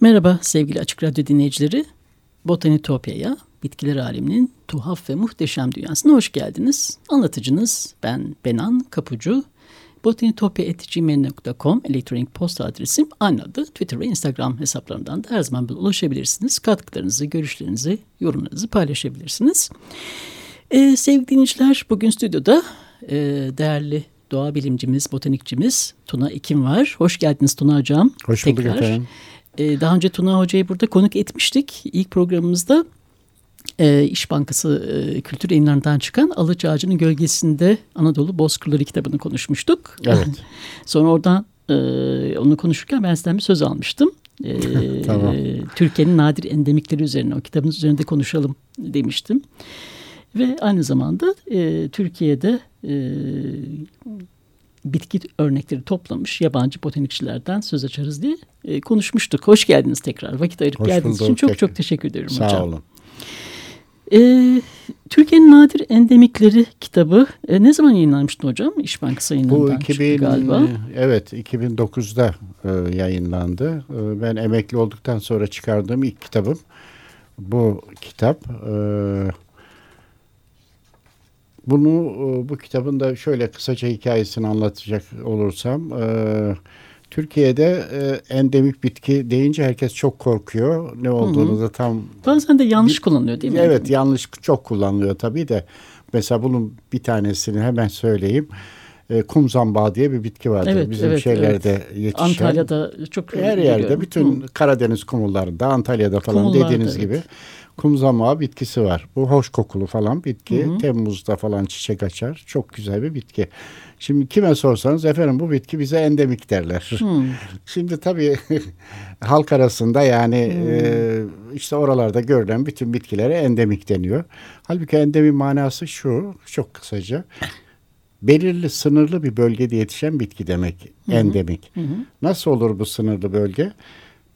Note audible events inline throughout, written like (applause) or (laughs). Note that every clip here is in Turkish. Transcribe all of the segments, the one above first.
Merhaba sevgili Açık Radyo dinleyicileri. Botanitopya'ya, bitkiler aleminin tuhaf ve muhteşem dünyasına hoş geldiniz. Anlatıcınız ben Benan Kapucu. botanitopya.gmail.com elektronik posta adresim aynı adı. Twitter ve Instagram hesaplarından da her zaman ulaşabilirsiniz. Katkılarınızı, görüşlerinizi, yorumlarınızı paylaşabilirsiniz. Ee, sevgili dinleyiciler bugün stüdyoda e, değerli doğa bilimcimiz, botanikçimiz Tuna Ekim var. Hoş geldiniz Tuna Hocam. Hoş bulduk Tekrar. efendim. Ee, daha önce Tuna Hoca'yı burada konuk etmiştik. İlk programımızda e, İş Bankası e, kültür yayınlarından çıkan Alıç Ağacı'nın Gölgesinde Anadolu Bozkırları kitabını konuşmuştuk. Evet. (laughs) Sonra oradan e, onu konuşurken ben sizden bir söz almıştım. (laughs) tamam. Türkiye'nin nadir endemikleri üzerine o kitabın üzerinde konuşalım demiştim. Ve aynı zamanda e, Türkiye'de e, bitki örnekleri toplamış yabancı botanikçilerden söz açarız diye e, konuşmuştuk. Hoş geldiniz tekrar. Vakit ayırıp Hoş geldiğiniz için çok çok teşekkür ederim Sağ hocam. Sağ olun. Ee, Türkiye'nin Nadir Endemikleri kitabı e, ne zaman yayınlanmıştı hocam? İş Bankası yayınlandı. Bu 2000, galiba. Evet 2009'da e, yayınlandı. E, ben emekli olduktan sonra çıkardığım ilk kitabım. Bu kitap e, bunu e, bu kitabın da şöyle kısaca hikayesini anlatacak olursam e, Türkiye'de e, endemik bitki deyince herkes çok korkuyor. Ne olduğunu hı hı. da tam... Bazen de yanlış kullanılıyor değil mi? Evet yanlış çok kullanılıyor tabii de. Mesela bunun bir tanesini hemen söyleyeyim. E, kum zambağı diye bir bitki vardır. Evet, Bizim evet, şeylerde evet. yetişen. Antalya'da çok Her yerde bütün Hı. Karadeniz kumullarında Antalya'da falan Kumullarda, dediğiniz evet. gibi kum zamağı bitkisi var. Bu hoş kokulu falan bitki. Hı hı. Temmuz'da falan çiçek açar. Çok güzel bir bitki. Şimdi kime sorsanız efendim bu bitki bize endemik derler. Hı. (laughs) Şimdi tabii (laughs) halk arasında yani e, işte oralarda görülen bütün bitkilere endemik deniyor. Halbuki endemin manası şu çok kısaca belirli sınırlı bir bölgede yetişen bitki demek endemik. Hı hı. Nasıl olur bu sınırlı bölge?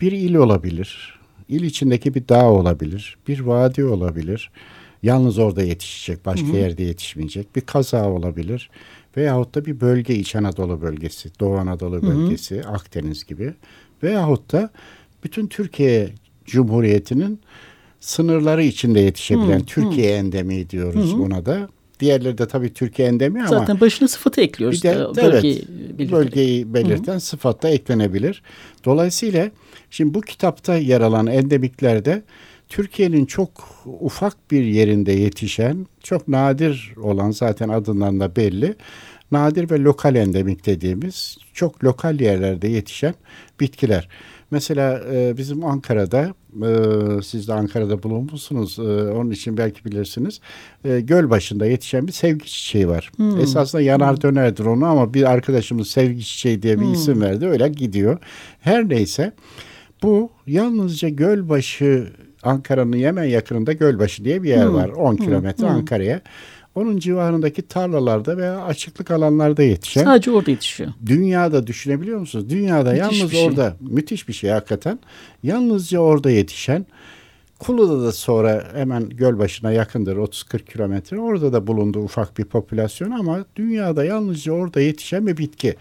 Bir il olabilir, İl içindeki bir dağ olabilir, bir vadi olabilir. Yalnız orada yetişecek, başka hı hı. yerde yetişmeyecek. Bir kaza olabilir. Veyahut da bir bölge İç Anadolu bölgesi, Doğu Anadolu bölgesi, hı hı. Akdeniz gibi. Veyahut da bütün Türkiye Cumhuriyeti'nin sınırları içinde yetişebilen hı, Türkiye hı. endemi diyoruz hı hı. buna da. Diğerleri de tabii Türkiye endemi ama. Zaten başına sıfatı ekliyoruz. Bir de, da, bölgeyi, evet, bölgeyi belirten Hı-hı. sıfat da eklenebilir. Dolayısıyla şimdi bu kitapta yer alan endemiklerde Türkiye'nin çok ufak bir yerinde yetişen, çok nadir olan zaten adından da belli. Nadir ve lokal endemik dediğimiz çok lokal yerlerde yetişen bitkiler. Mesela e, bizim Ankara'da, e, siz de Ankara'da bulunmuşsunuz, e, onun için belki bilirsiniz. E, göl başında yetişen bir sevgi çiçeği var. Hmm. Esasında yanar dönerdir onu ama bir arkadaşımız sevgi çiçeği diye bir hmm. isim verdi. Öyle gidiyor. Her neyse bu yalnızca Gölbaşı Ankara'nın hemen yakınında Gölbaşı diye bir yer hmm. var. 10 kilometre hmm. Ankara'ya onun civarındaki tarlalarda veya açıklık alanlarda yetişen. Sadece orada yetişiyor. Dünyada düşünebiliyor musunuz? Dünyada müthiş yalnız şey. orada müthiş bir şey hakikaten. Yalnızca orada yetişen Kulu'da da sonra hemen göl başına yakındır 30-40 kilometre. Orada da bulundu ufak bir popülasyon ama dünyada yalnızca orada yetişen bir bitki.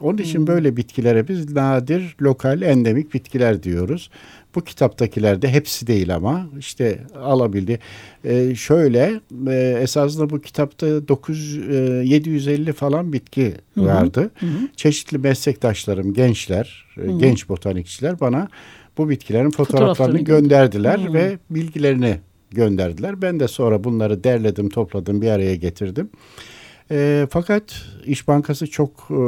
Onun için hmm. böyle bitkilere biz nadir, lokal, endemik bitkiler diyoruz. Bu kitaptakiler de hepsi değil ama işte alabildi. Ee, şöyle e, esasında bu kitapta 9 e, 750 falan bitki hı hı. vardı. Hı hı. Çeşitli meslektaşlarım, gençler, e, hı hı. genç botanikçiler bana bu bitkilerin fotoğraflarını, fotoğraflarını gönderdiler hı hı. ve bilgilerini gönderdiler. Ben de sonra bunları derledim, topladım, bir araya getirdim. E, fakat İş Bankası çok e,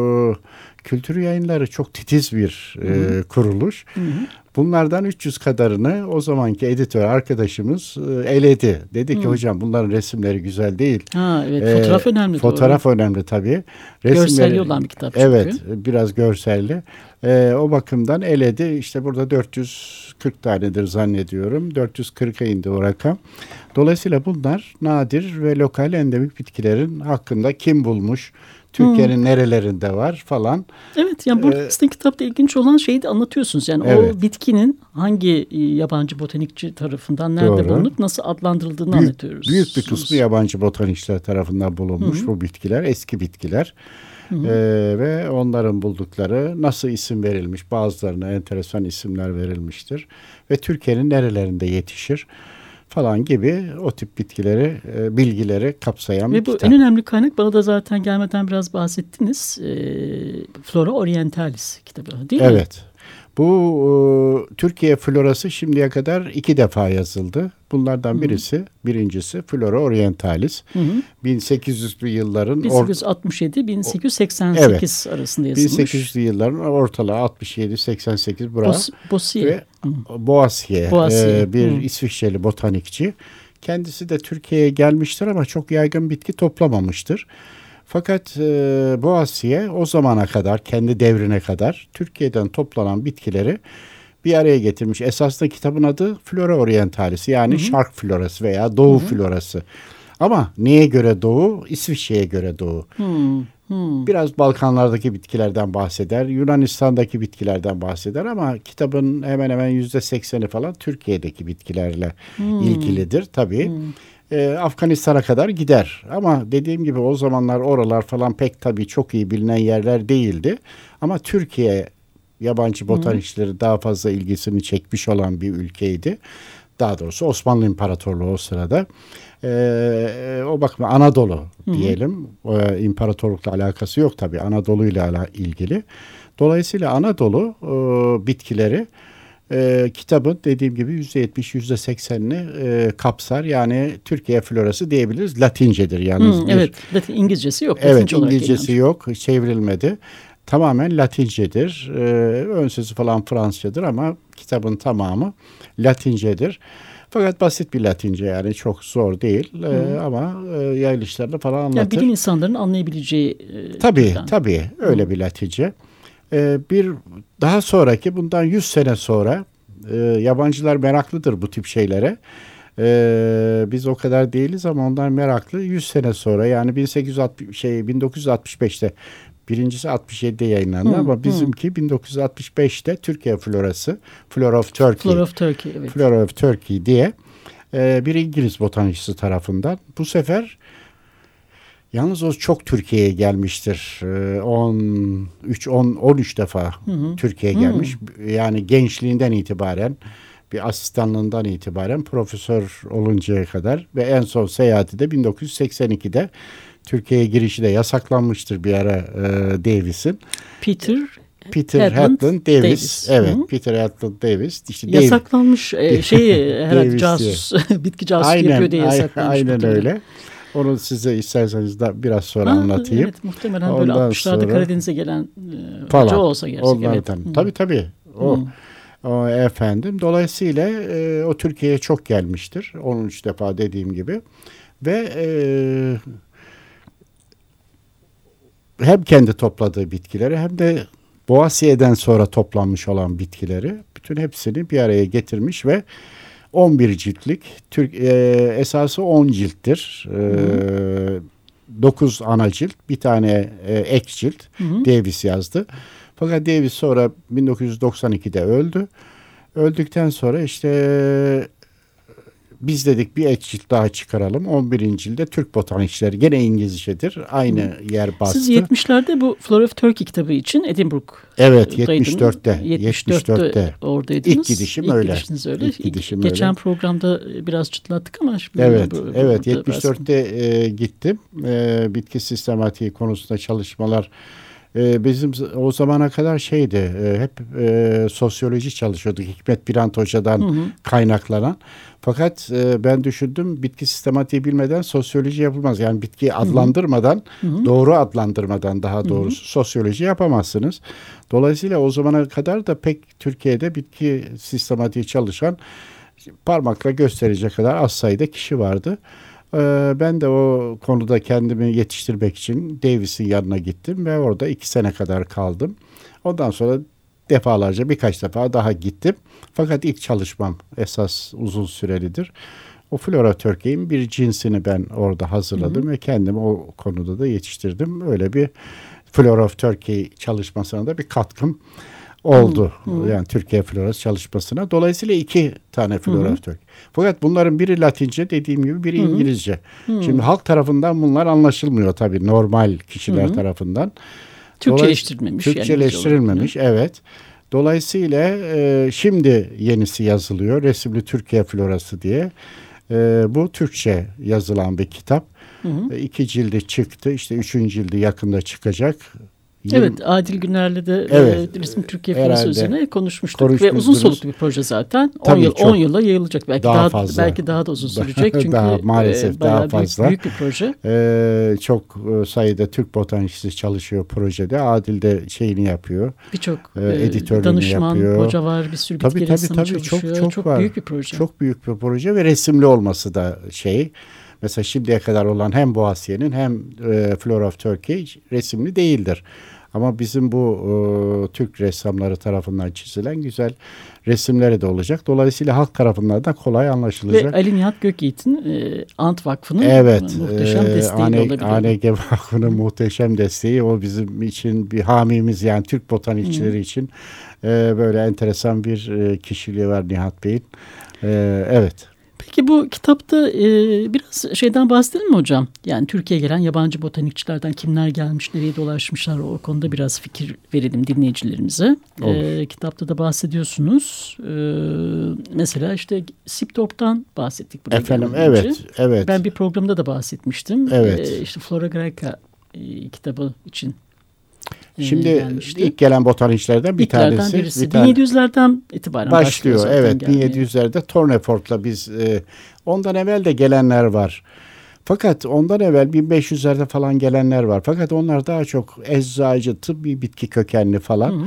kültür yayınları çok titiz bir e, kuruluş. Hı hı. Bunlardan 300 kadarını o zamanki editör arkadaşımız e, eledi. Dedi ki hmm. hocam bunların resimleri güzel değil. Ha evet ee, fotoğraf önemli. Fotoğraf doğru. önemli tabii. Resimleri, görselli olan bir kitap çünkü. Evet biraz görselli. Ee, o bakımdan eledi. İşte burada 440 tanedir zannediyorum. 440'a indi o rakam. Dolayısıyla bunlar nadir ve lokal endemik bitkilerin hakkında kim bulmuş, Türkiye'nin hmm. nerelerinde var falan. Evet yani burada ee, sizin kitapta ilginç olan şeyi de anlatıyorsunuz. Yani evet. o bitkinin hangi e, yabancı botanikçi tarafından nerede doğru. bulunup nasıl adlandırıldığını büyük, anlatıyoruz. Büyük bir kısmı yabancı botanikçiler tarafından bulunmuş hmm. bu bitkiler. Eski bitkiler. Hı Ee, ve onların buldukları nasıl isim verilmiş bazılarına enteresan isimler verilmiştir ve Türkiye'nin nerelerinde yetişir falan gibi o tip bitkileri, e, bilgileri kapsayan Ve bir bu kitap. en önemli kaynak bana da zaten gelmeden biraz bahsettiniz. E, Flora Orientalis kitabı değil mi? Evet. Bu e, Türkiye florası şimdiye kadar iki defa yazıldı. Bunlardan hı birisi, birincisi Flora Orientalis. Hı hı. 1800'lü yılların 1867-1888 evet, arasında yazılmış. 1800'lü yılların ortalığı 67-88 bravo. Bos. Ve Boasier. E, bir hı. İsviçreli botanikçi. Kendisi de Türkiye'ye gelmiştir ama çok yaygın bitki toplamamıştır. Fakat e, Boasiye o zamana kadar, kendi devrine kadar Türkiye'den toplanan bitkileri bir araya getirmiş. Esasında kitabın adı Flora Orientalis yani hı hı. Şark florası veya Doğu hı hı. florası. Ama neye göre Doğu? İsviçre'ye göre Doğu. Hı hı. Biraz Balkanlardaki bitkilerden bahseder, Yunanistan'daki bitkilerden bahseder ama kitabın hemen hemen yüzde sekseni falan Türkiye'deki bitkilerle hı. ilgilidir tabii. Hı e, Afganistan'a kadar gider. Ama dediğim gibi o zamanlar oralar falan pek tabii çok iyi bilinen yerler değildi. Ama Türkiye yabancı botanikçileri daha fazla ilgisini çekmiş olan bir ülkeydi. Daha doğrusu Osmanlı İmparatorluğu o sırada. Ee, o bakma Anadolu diyelim. Ee, imparatorlukla alakası yok tabii. Anadolu ile ilgili. Dolayısıyla Anadolu e, bitkileri e, kitabın dediğim gibi %70 %80'ini e, kapsar. Yani Türkiye florası diyebiliriz. Latincedir yalnız. Hmm, evet. Latin, İngilizcesi yok. Evet İngilizcesi yok. Çevrilmedi. Tamamen Latincedir. E, ön sözü falan Fransızcadır ama kitabın tamamı Latincedir. Fakat basit bir Latince yani çok zor değil e, ama e, yayılışlarını falan anlatır. Yani bilim insanların anlayabileceği. E, tabii türden. tabii öyle Hı. bir Latince. E, bir daha sonraki bundan 100 sene sonra e, yabancılar meraklıdır bu tip şeylere. E, biz o kadar değiliz ama onlar meraklı. 100 sene sonra yani 1860 şey 1965'te birincisi 67'de yayınlandı hı, ama bizimki hı. 1965'te Türkiye Florası, Flora of Turkey. Flora of Turkey, evet. Flora of Turkey diye e, bir İngiliz botanikçisi tarafından. Bu sefer Yalnız o çok Türkiye'ye gelmiştir. 13 10 13 defa Türkiye'ye gelmiş. Hı. Yani gençliğinden itibaren bir asistanlığından itibaren profesör oluncaya kadar ve en son seyahati de 1982'de Türkiye'ye girişi de yasaklanmıştır bir ara e, Davis'in. Peter Peter Hatland, Davis. Davis. Evet, Hı. Peter Hatland Davis. İşte Yasaklanmış Davis. e, şey (laughs) herhalde casus, (laughs) bitki casus yapıyor diye yasaklanmış. Aynen öyle. Onu size isterseniz da biraz sonra ha, anlatayım. Evet muhtemelen Ondan böyle 60'larda sonra, Karadeniz'e gelen e, falan, olsa gerçek. Evet. Tabii tabii. O, hmm. o efendim. Dolayısıyla e, o Türkiye'ye çok gelmiştir. 13 defa dediğim gibi. Ve e, hem kendi topladığı bitkileri hem de Boğasiye'den sonra toplanmış olan bitkileri bütün hepsini bir araya getirmiş ve 11 ciltlik. Türk e, esası 10 cilttir. E, 9 ana cilt, bir tane e, ek cilt hı hı. Davis yazdı. Fakat Davis sonra 1992'de öldü. Öldükten sonra işte biz dedik bir ek cilt daha çıkaralım. 11. cilde Türk botanikçileri gene İngilizcedir. Aynı Hı. yer bastı. Siz 70'lerde bu Flora of Turkey kitabı için Edinburgh Evet 74'te. 74'te, 74'te oradaydınız. İlk gidişim İlk öyle. öyle. İlk gidişim İlk, Geçen programda biraz çıtlattık ama şimdi Evet, bu, evet 74'te e, gittim. E, bitki sistematiği konusunda çalışmalar e, bizim o zamana kadar şeydi e, hep e, sosyoloji çalışıyorduk Hikmet Birant Hoca'dan hı hı. kaynaklanan. Fakat e, ben düşündüm bitki sistematiği bilmeden sosyoloji yapılmaz. Yani bitkiyi adlandırmadan hı hı. doğru adlandırmadan daha doğrusu hı hı. sosyoloji yapamazsınız. Dolayısıyla o zamana kadar da pek Türkiye'de bitki sistematiği çalışan parmakla gösterecek kadar az sayıda kişi vardı. Ee, ben de o konuda kendimi yetiştirmek için Davis'in yanına gittim ve orada iki sene kadar kaldım. Ondan sonra defalarca birkaç defa daha gittim. Fakat ilk çalışmam esas uzun sürelidir. O Flora Turkey'in bir cinsini ben orada hazırladım hı hı. ve kendimi o konuda da yetiştirdim. Öyle bir Flora of Turkey çalışmasına da bir katkım oldu. Hı, hı. Yani Türkiye florası çalışmasına. Dolayısıyla iki tane flora hı hı. Türk. Fakat bunların biri Latince dediğim gibi biri hı hı. İngilizce. Hı. Şimdi halk tarafından bunlar anlaşılmıyor tabii normal kişiler hı hı. tarafından. Türkçeleştirilmemiş. Türkçeleştirilmemiş yani evet. Dolayısıyla e, şimdi yenisi yazılıyor. Resimli Türkiye Florası diye. E, bu Türkçe yazılan bir kitap. Hı hı. E, iki cildi çıktı. İşte üçüncü cildi yakında çıkacak. Evet Adil Güner'le de evet, e, Resim Türkiye Florası üzerine konuşmuştuk. Ve uzun soluklu bir proje zaten. 10 yıl, 10 yıla yayılacak. Belki daha, daha fazla. belki daha da uzun (laughs) sürecek. Çünkü daha, maalesef e, daha fazla. Büyük, büyük bir proje. Ee, çok e, sayıda Türk botanikçisi çalışıyor projede. Adil de şeyini yapıyor. Birçok e, editörlüğünü danışman, yapıyor. hoca var. Bir sürü tabii, bitki tabii, tabii, çalışıyor. Çok, çok, çok var. büyük bir proje. Çok büyük bir proje ve resimli olması da şey. Mesela şimdiye kadar olan hem Boğaziyen'in hem e, Flora of Turkey resimli değildir. Ama bizim bu e, Türk ressamları tarafından çizilen güzel resimleri de olacak. Dolayısıyla halk tarafından da kolay anlaşılacak. Ve Ali Nihat Gökyiğit'in e, Ant Vakfı'nın evet, muhteşem e, desteği AN, olabilir. ANG Vakfı'nın muhteşem desteği o bizim için bir hamimiz yani Türk botanikçileri hmm. için e, böyle enteresan bir e, kişiliği var Nihat Bey'in. E, evet. Peki bu kitapta e, biraz şeyden bahsedelim mi hocam? Yani Türkiye'ye gelen yabancı botanikçilerden kimler gelmiş, nereye dolaşmışlar o konuda biraz fikir verelim dinleyicilerimize. E, kitapta da bahsediyorsunuz. E, mesela işte Siptop'tan bahsettik. Buraya Efendim evet, önce. evet. Ben bir programda da bahsetmiştim. Evet. E, işte Flora Greca e, kitabı için Şimdi gelmişti. ilk gelen botanikçilerden bir İlklerden tanesi. Birisi. Bir tane, 1700'lerden itibaren başlıyor. başlıyor evet 1700'lerde Tornefort'la biz e, ondan evvel de gelenler var. Fakat ondan evvel 1500'lerde falan gelenler var. Fakat onlar daha çok eczacı, tıbbi bitki kökenli falan. Hı hı.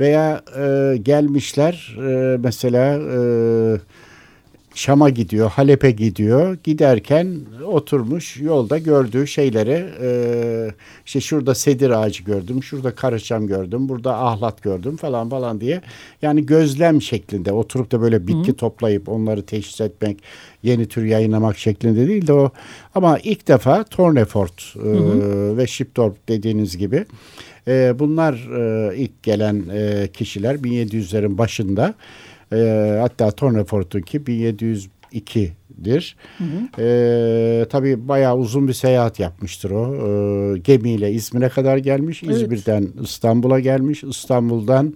Veya e, gelmişler e, mesela e, Şam'a gidiyor, Halep'e gidiyor. Giderken oturmuş yolda gördüğü şeyleri e, işte şurada sedir ağacı gördüm, şurada karışam gördüm, burada ahlat gördüm falan falan diye. Yani gözlem şeklinde oturup da böyle bitki Hı. toplayıp onları teşhis etmek, yeni tür yayınlamak şeklinde değil de o. Ama ilk defa Tornefort e, ve Shipdorp dediğiniz gibi e, bunlar e, ilk gelen e, kişiler 1700'lerin başında. E, hatta Tornefort'unki 1702'dir. Hı hı. E, tabii bayağı uzun bir seyahat yapmıştır o. E, gemiyle İzmir'e kadar gelmiş. Evet. İzmir'den İstanbul'a gelmiş. İstanbul'dan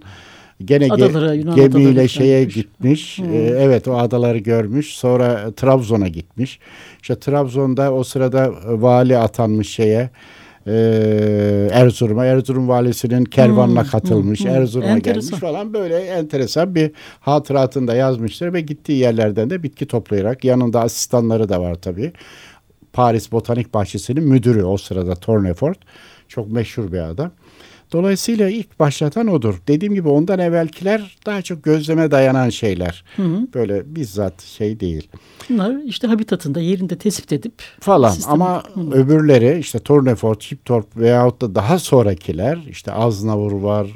gene Adalara, ge gemiyle şeye gelmiş. gitmiş. Hmm. Ee, evet o adaları görmüş. Sonra Trabzon'a gitmiş. İşte Trabzon'da o sırada vali atanmış şeye e, Erzurum'a. Erzurum valisinin kervanına hmm, katılmış. Hmm. Erzurum'a gelmiş falan böyle enteresan bir hatıratını da yazmıştır ve gittiği yerlerden de bitki toplayarak yanında asistanları da var tabii. Paris Botanik Bahçesi'nin müdürü o sırada Tornefort. Çok meşhur bir adam. Dolayısıyla ilk başlatan odur. Dediğim gibi ondan evvelkiler daha çok gözleme dayanan şeyler. Hı hı. Böyle bizzat şey değil. Bunlar işte habitatında yerinde tespit edip falan sistemi... ama hı. öbürleri işte Tornefort, Chiptorp veyahut da daha sonrakiler işte Aznavur var.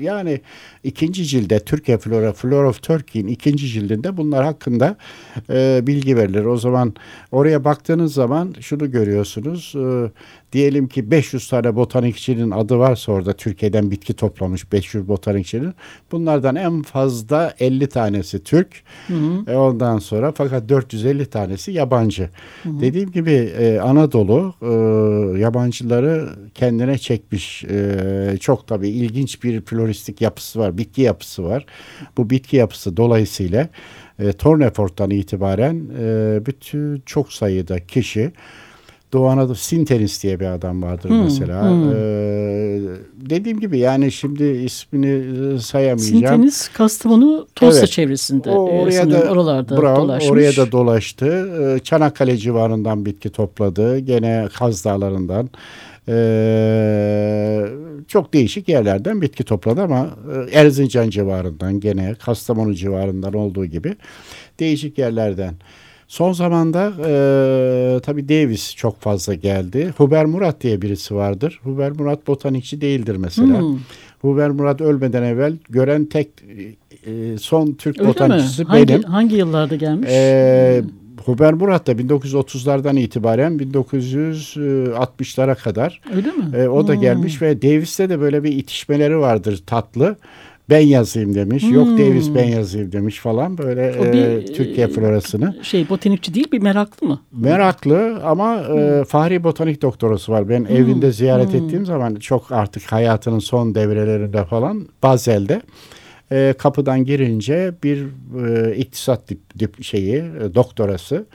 Yani ikinci cilde Türkiye Flora, Flora of Turkey'in ikinci cildinde bunlar hakkında e, bilgi verilir. O zaman oraya baktığınız zaman şunu görüyorsunuz. E, diyelim ki 500 tane botanikçinin adı varsa orada Türkiye'den bitki toplamış 500 botanikçinin. Bunlardan en fazla 50 tanesi Türk. Hı hı. E ondan sonra fakat 450 tanesi yabancı. Hı hı. Dediğim gibi e, Anadolu e, yabancıları kendine çekmiş. E, çok tabii ilginç bir floristik yapısı var, bitki yapısı var. Bu bitki yapısı dolayısıyla e, Tornefort'tan itibaren e, bütün çok sayıda kişi Doğu Anadolu Sintenis diye bir adam vardır hmm, mesela. Hmm. Ee, dediğim gibi yani şimdi ismini e, sayamayacağım. Sintenis Kastamonu Tosta evet. çevresinde. O, e, oraya da oralarda bravo, dolaşmış. Oraya da dolaştı. Ee, Çanakkale civarından bitki topladı. Gene Kaz Dağları'ndan. Ee, çok değişik yerlerden bitki topladı ama e, Erzincan civarından gene Kastamonu civarından olduğu gibi değişik yerlerden. Son zamanda e, tabii Davis çok fazla geldi. Huber Murat diye birisi vardır. Huber Murat botanikçi değildir mesela. Hmm. Huber Murat ölmeden evvel gören tek e, son Türk Öyle botanikçisi mi? benim. Hangi, hangi yıllarda gelmiş? E, Huber Murat da 1930'lardan itibaren 1960'lara kadar. Öyle mi? E, o da hmm. gelmiş ve Davis'te de böyle bir itişmeleri vardır tatlı ben yazayım demiş. Hmm. Yok Davis ben yazayım demiş falan böyle o bir, e, Türkiye florasını. Şey botanikçi değil bir meraklı mı? Meraklı ama e, hmm. e, Fahri Botanik doktorası var. Ben hmm. evinde ziyaret hmm. ettiğim zaman çok artık hayatının son devrelerinde falan Bazel'de e, kapıdan girince bir e, iktisat dip, dip şeyi e, doktorası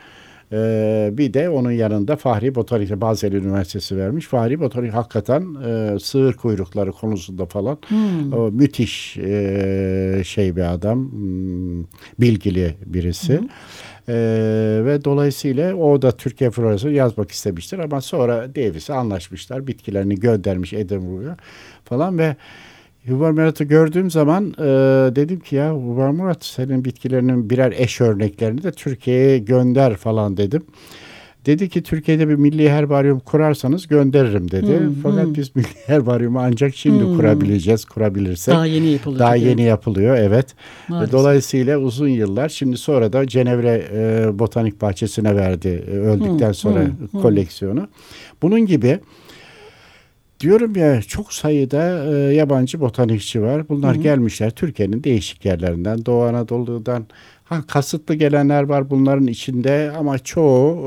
ee, bir de onun yanında Fahri Botanik Basel Üniversitesi vermiş. Fahri Botanik hakikaten e, sığır kuyrukları konusunda falan hmm. o müthiş e, şey bir adam. Hmm, bilgili birisi. Hmm. Ee, ve dolayısıyla o da Türkiye Florası yazmak istemiştir ama sonra Davis'e anlaşmışlar. Bitkilerini göndermiş Edinburgh'a falan ve Yuvar Murat'ı gördüğüm zaman e, dedim ki ya Yuvar Murat senin bitkilerinin birer eş örneklerini de Türkiye'ye gönder falan dedim. Dedi ki Türkiye'de bir milli herbaryum kurarsanız gönderirim dedi. Hmm, Fakat hmm. biz milli herbaryumu ancak şimdi hmm. kurabileceğiz, kurabilirsek. Daha yeni yapılıyor. Daha yeni yapılıyor evet. Maalesef. Dolayısıyla uzun yıllar şimdi sonra da Cenevre e, Botanik Bahçesi'ne verdi e, öldükten hmm, sonra hmm, koleksiyonu. Bunun gibi Diyorum ya çok sayıda e, yabancı botanikçi var. Bunlar Hı-hı. gelmişler Türkiye'nin değişik yerlerinden, Doğu Anadolu'dan. Ha, kasıtlı gelenler var bunların içinde ama çoğu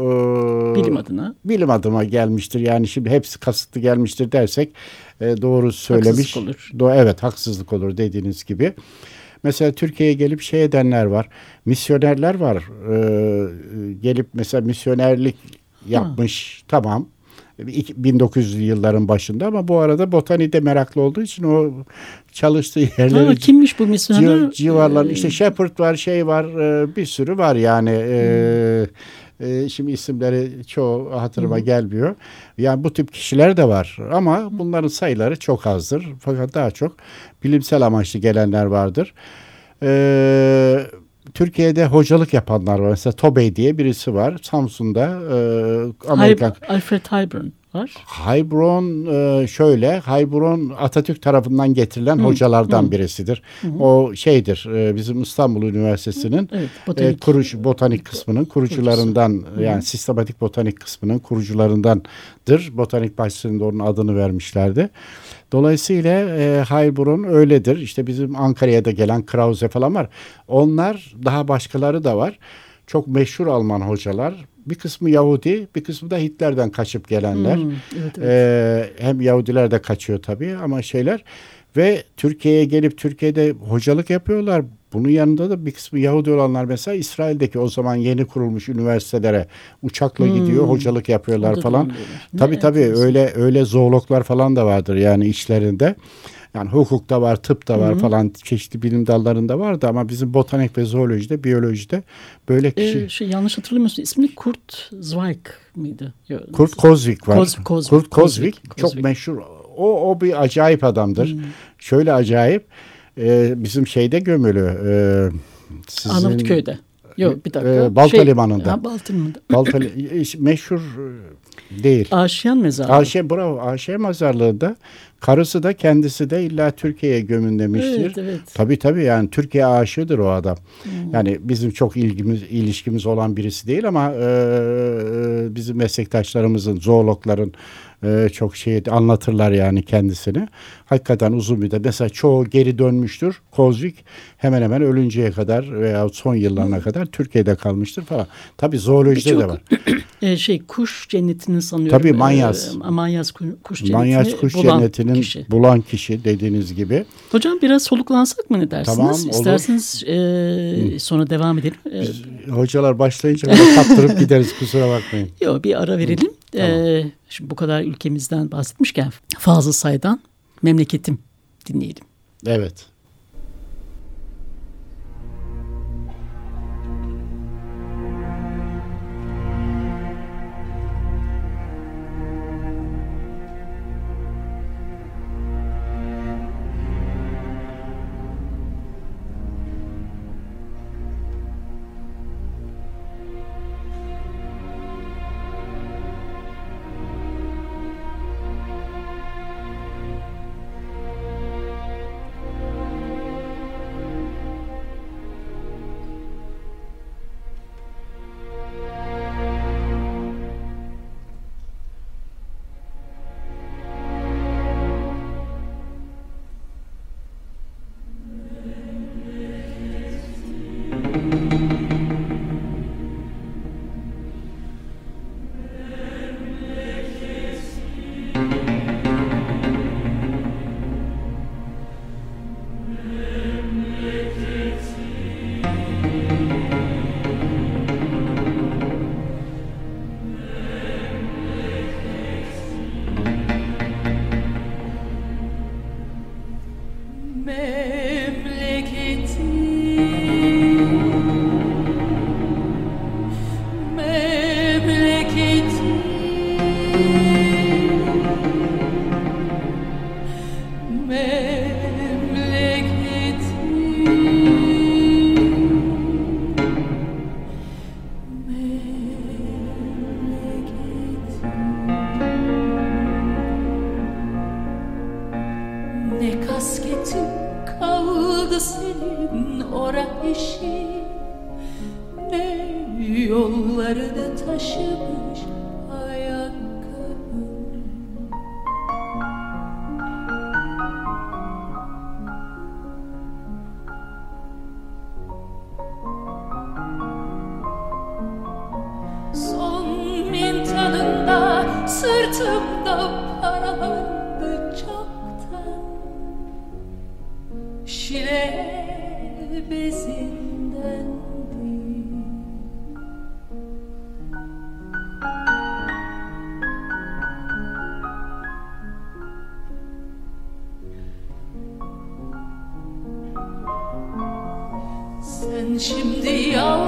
e, bilim adına bilim adıma gelmiştir. Yani şimdi hepsi kasıtlı gelmiştir dersek e, doğru söylemiş. Haksızlık olur. Do evet haksızlık olur dediğiniz gibi. Mesela Türkiye'ye gelip şey edenler var. Misyonerler var. Ee, gelip mesela misyonerlik yapmış. Ha. Tamam. 1900'lü yılların başında ama bu arada botanide meraklı olduğu için o çalıştığı yerleri ha, kimmiş bu misyoner? Civarlar işte Shepard var şey var e, bir sürü var yani e, hmm. e, şimdi isimleri çoğu hatırıma hmm. gelmiyor. Yani bu tip kişiler de var ama bunların sayıları çok azdır fakat daha çok bilimsel amaçlı gelenler vardır. Eee Türkiye'de hocalık yapanlar var. Mesela Tobey diye birisi var. Samsun'da e, Amerikan. Alfred Heilbronn var. Heilbronn e, şöyle. Heilbronn Atatürk tarafından getirilen Hı. hocalardan Hı. birisidir. Hı. O şeydir. E, bizim İstanbul Üniversitesi'nin evet, botanik. E, kuruş, botanik kısmının kurucularından Hı. yani sistematik botanik kısmının kurucularındandır. Botanik bahçesinde onun adını vermişlerdi. Dolayısıyla e, Heilbronn öyledir. İşte bizim Ankara'ya da gelen Krause falan var. Onlar daha başkaları da var. Çok meşhur Alman hocalar. Bir kısmı Yahudi, bir kısmı da Hitler'den kaçıp gelenler. Hmm, evet, evet. Ee, hem Yahudiler de kaçıyor tabii ama şeyler ve Türkiye'ye gelip Türkiye'de hocalık yapıyorlar. Bunun yanında da bir kısmı Yahudi olanlar mesela İsrail'deki o zaman yeni kurulmuş üniversitelere uçakla hmm. gidiyor, hocalık yapıyorlar falan. Tabii tabii öyle öyle zoologlar falan da vardır yani içlerinde. Yani hukukta var, tıpta var Hı-hı. falan çeşitli bilim dallarında vardı ama bizim botanik ve zoolojide, biyolojide böyle kişi... Ee, şey, yanlış hatırlamıyorsun ismi Kurt Zweig miydi? Kurt Kozvik var. Koz, Koz, Kurt Kozvik, Kozvik çok meşhur. O, o bir acayip adamdır. Hmm. Şöyle acayip e, bizim şeyde gömülü. E, sizin, Arnavutköy'de. Yok bir dakika. E, Balta şey, Limanı'nda. Ha, Balta Limanı'nda. (clears throat) Balta, meşhur değil. Aşiyan mezarlığı. Aşiyan, bravo. Aşiyan mezarlığında karısı da kendisi de illa Türkiye'ye gömün demiştir. Evet, evet. Tabii tabii yani Türkiye aşığıdır o adam. Hmm. Yani bizim çok ilgimiz, ilişkimiz olan birisi değil ama e, bizim meslektaşlarımızın, zoologların e, çok şey anlatırlar yani kendisini. Hakikaten uzun bir de mesela çoğu geri dönmüştür. Kozvik hemen hemen ölünceye kadar veya son yıllarına kadar Türkiye'de kalmıştır falan. Tabii zoolojide de var. (clears throat) E, şey kuş cenneti cennetinin sanıyorum. Tabii manyas. E, manyas kuş cennetini manyas kuş bulan cennetinin kişi. bulan kişi dediğiniz gibi. Hocam biraz soluklansak mı ne dersiniz? Tamam, olur. İsterseniz e, sonra devam edelim. E, Biz, hocalar başlayınca kaptırıp gideriz kusura bakmayın. (laughs) Yok bir ara verelim. Tamam. E, şimdi bu kadar ülkemizden bahsetmişken Fazıl Say'dan Memleketim dinleyelim. Evet. şimdi yal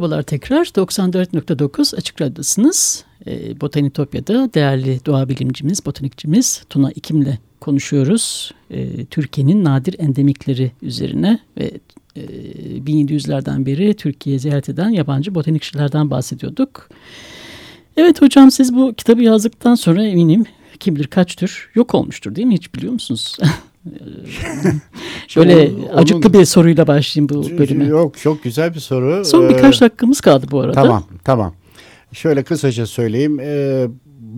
Merhabalar tekrar 94.9 Açık Radyo'dasınız. E, Botanitopya'da değerli doğa bilimcimiz, botanikçimiz Tuna İkim'le konuşuyoruz. E, Türkiye'nin nadir endemikleri üzerine ve e, 1700'lerden beri Türkiye'ye ziyaret eden yabancı botanikçilerden bahsediyorduk. Evet hocam siz bu kitabı yazdıktan sonra eminim kim bilir kaç tür yok olmuştur değil mi? Hiç biliyor musunuz? (laughs) (laughs) Şöyle onun, acıklı bir soruyla başlayayım bu bölüme. Yok çok güzel bir soru. Son birkaç ee, dakikamız kaldı bu arada. Tamam tamam. Şöyle kısaca söyleyeyim. Ee,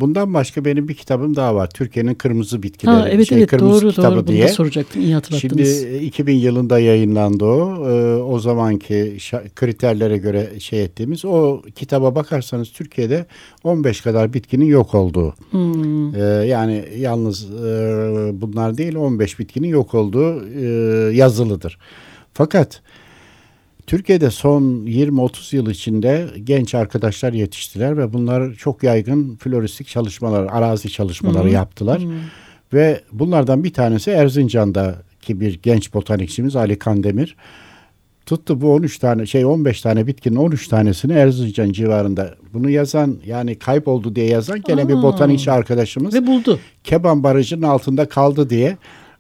bundan başka benim bir kitabım daha var. Türkiye'nin Kırmızı Bitkileri. Ha, evet şey, evet Kırmızı doğru kitabı doğru diye. bunu soracaktım. İyi hatırlattınız. Şimdi 2000 yılında yayınlandı o. Ee, o zamanki kriterlere göre şey ettiğimiz. O kitaba bakarsanız Türkiye'de 15 kadar bitkinin yok olduğu. Hmm. Ee, yani yalnız e, bunlar değil 15 bitkinin yok olduğu e, yazılıdır. Fakat Türkiye'de son 20-30 yıl içinde genç arkadaşlar yetiştiler ve bunlar çok yaygın floristik çalışmalar, arazi çalışmaları Hı-hı. yaptılar. Hı-hı. Ve bunlardan bir tanesi Erzincan'daki bir genç botanikçimiz Ali Kandemir. Tuttu bu 13 tane şey 15 tane bitkinin 13 tanesini Erzincan civarında. Bunu yazan yani kayboldu diye yazan gene Aa, bir botanikçi arkadaşımız. Ve buldu. Keban Barajı'nın altında kaldı diye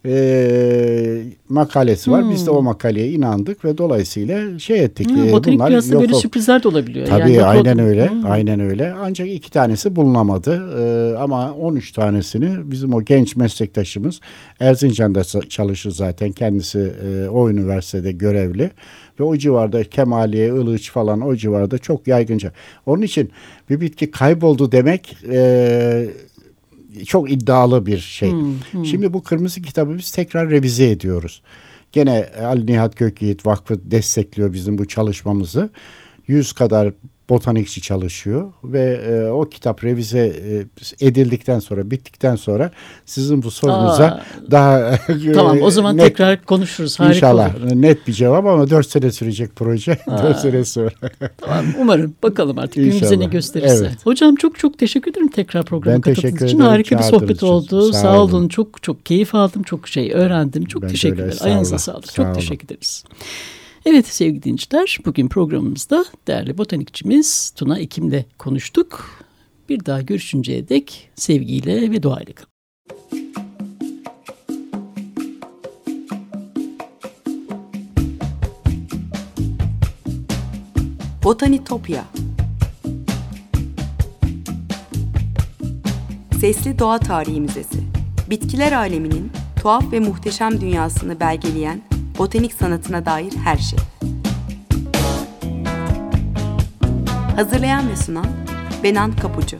e, makalesi var. Hmm. Biz de o makaleye inandık ve dolayısıyla şey ettik. Hmm, e, botanik dünyasında böyle sürprizler de olabiliyor. Tabii yani, aynen yok. öyle. Hmm. Aynen öyle. Ancak iki tanesi bulunamadı. E, ama 13 tanesini bizim o genç meslektaşımız Erzincan'da çalışır zaten. Kendisi e, o üniversitede görevli ve o civarda Kemaliye, Ilıç falan o civarda çok yaygınca. Onun için bir bitki kayboldu demek e, çok iddialı bir şey. Hmm, hmm. Şimdi bu kırmızı kitabı biz tekrar revize ediyoruz. Gene Ali Nihat Gökyiğit Vakfı destekliyor bizim bu çalışmamızı. Yüz kadar botanikçi çalışıyor ve e, o kitap revize e, edildikten sonra bittikten sonra sizin bu sorunuza Aa, daha tamam o zaman net, tekrar konuşuruz. Harika inşallah olur. net bir cevap ama dört sene sürecek proje. dört sene sonra. tamam umarım bakalım artık gün bize ne gösterirse. Evet. Hocam çok çok teşekkür ederim tekrar programa katıldığınız için. Harika bir sohbet için. oldu. Sağ, Sağ olun. olun. Çok çok keyif aldım. Çok şey öğrendim. Çok ben teşekkürler. Ayağınıza sağlık. Sağ çok olun. teşekkür ederiz. Evet sevgili dinleyiciler bugün programımızda değerli botanikçimiz Tuna Ekim'le konuştuk. Bir daha görüşünceye dek sevgiyle ve duayla kalın. Botanitopya Sesli Doğa Tarihi Müzesi Bitkiler aleminin tuhaf ve muhteşem dünyasını belgeleyen botanik sanatına dair her şey. Hazırlayan ve sunan Benan Kapucu.